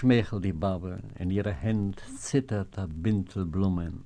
שמייכל די באבל און יере הנט ציתער דבינטל בלומען